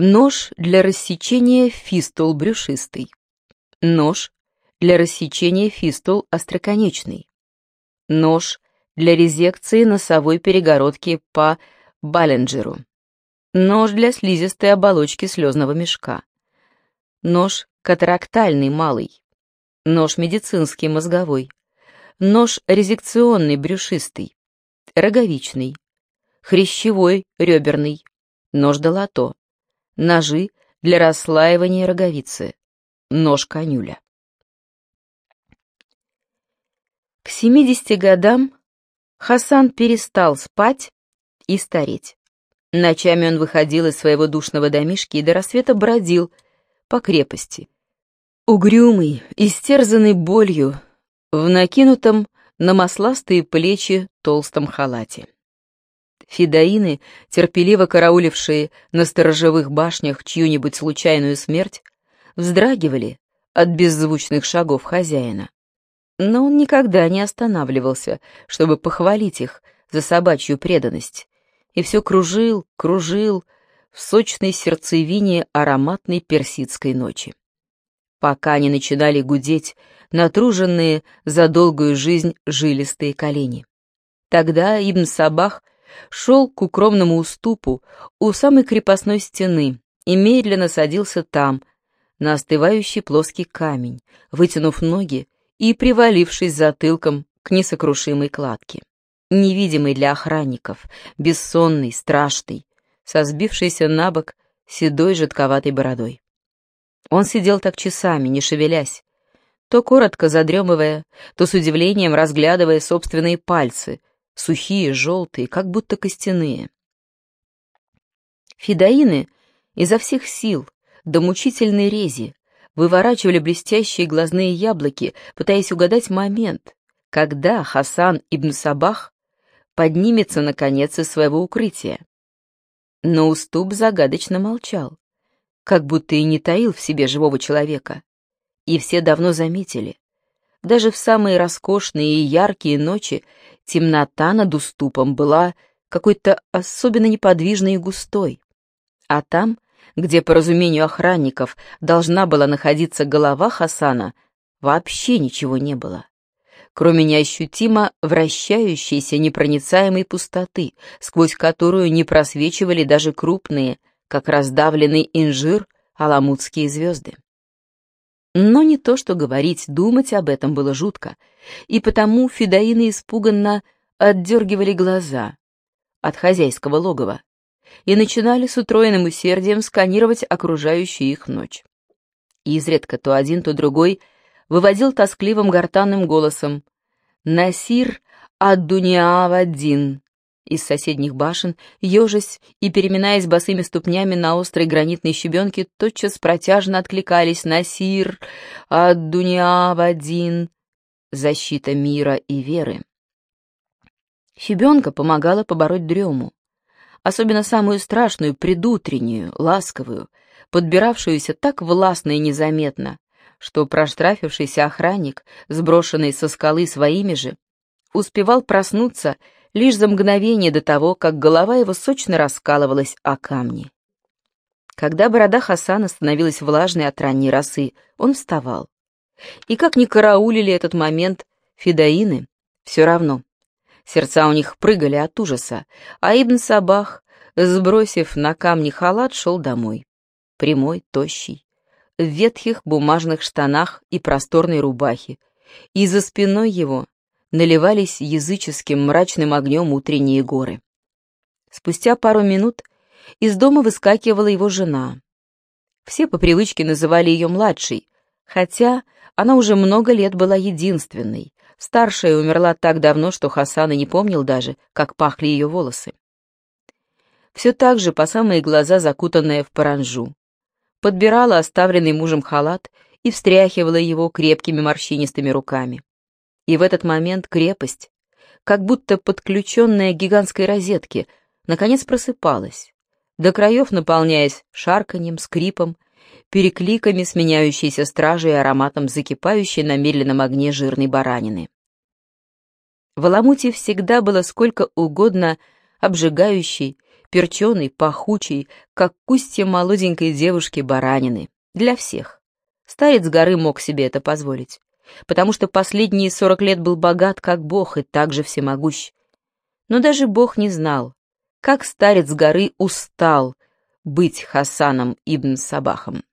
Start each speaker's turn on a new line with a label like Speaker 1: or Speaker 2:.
Speaker 1: Нож для рассечения фистул брюшистый. Нож для рассечения фистул остроконечный. Нож для резекции носовой перегородки по Баллинджеру. Нож для слизистой оболочки слезного мешка. Нож катарактальный малый. Нож медицинский мозговой. Нож резекционный брюшистый. Роговичный. Хрящевой реберный. Нож долото ножи для расслаивания роговицы, нож-конюля. К 70 годам Хасан перестал спать и стареть. Ночами он выходил из своего душного домишки и до рассвета бродил по крепости. Угрюмый, истерзанный болью, в накинутом на масластые плечи толстом халате. Фидаины, терпеливо караулившие на сторожевых башнях чью-нибудь случайную смерть, вздрагивали от беззвучных шагов хозяина. Но он никогда не останавливался, чтобы похвалить их за собачью преданность, и все кружил, кружил в сочной сердцевине ароматной персидской ночи. Пока не начинали гудеть натруженные за долгую жизнь жилистые колени. Тогда Ибн Сабах — шел к укромному уступу у самой крепостной стены и медленно садился там, на остывающий плоский камень, вытянув ноги и привалившись затылком к несокрушимой кладке. Невидимый для охранников, бессонный, страшный, со сбившейся на бок седой жидковатой бородой. Он сидел так часами, не шевелясь, то коротко задремывая, то с удивлением разглядывая собственные пальцы, сухие, желтые, как будто костяные. Фидаины изо всех сил, до мучительной рези, выворачивали блестящие глазные яблоки, пытаясь угадать момент, когда Хасан ибн Сабах поднимется, наконец, из своего укрытия. Но уступ загадочно молчал, как будто и не таил в себе живого человека. И все давно заметили. Даже в самые роскошные и яркие ночи Темнота над уступом была какой-то особенно неподвижной и густой. А там, где, по разумению охранников, должна была находиться голова Хасана, вообще ничего не было. Кроме неощутимо вращающейся непроницаемой пустоты, сквозь которую не просвечивали даже крупные, как раздавленный инжир, аламутские звезды. Но не то что говорить, думать об этом было жутко, и потому фидаины испуганно отдергивали глаза от хозяйского логова и начинали с утроенным усердием сканировать окружающую их ночь. Изредка то один, то другой выводил тоскливым гортанным голосом «Насир ад-дуниа-ваддин», из соседних башен, ежась и переминаясь босыми ступнями на острой гранитной щебенке, тотчас протяжно откликались «Насир! Ад-дуня Вадин!» Защита мира и веры. Щебенка помогала побороть дрему, особенно самую страшную, предутреннюю, ласковую, подбиравшуюся так властно и незаметно, что проштрафившийся охранник, сброшенный со скалы своими же, успевал проснуться лишь за мгновение до того, как голова его сочно раскалывалась о камни. Когда борода Хасана становилась влажной от ранней росы, он вставал. И как ни караулили этот момент фидаины, все равно. Сердца у них прыгали от ужаса, а Ибн Сабах, сбросив на камни халат, шел домой. Прямой, тощий, в ветхих бумажных штанах и просторной рубахе, и за спиной его наливались языческим мрачным огнем утренние горы. Спустя пару минут из дома выскакивала его жена. Все по привычке называли ее младшей, хотя она уже много лет была единственной. Старшая умерла так давно, что Хасан не помнил даже, как пахли ее волосы. Все так же, по самые глаза закутанная в паранжу. Подбирала оставленный мужем халат и встряхивала его крепкими морщинистыми руками. И в этот момент крепость, как будто подключенная к гигантской розетке, наконец просыпалась, до краев наполняясь шарканьем, скрипом, перекликами сменяющейся стражей и ароматом закипающей на медленном огне жирной баранины. В Аламуте всегда было сколько угодно обжигающей, перченой, пахучей, как кустья молоденькой девушки баранины. Для всех. Старец горы мог себе это позволить, потому что последние сорок лет был богат, как бог, и также всемогущ. Но даже бог не знал, как старец горы устал быть Хасаном ибн Сабахом.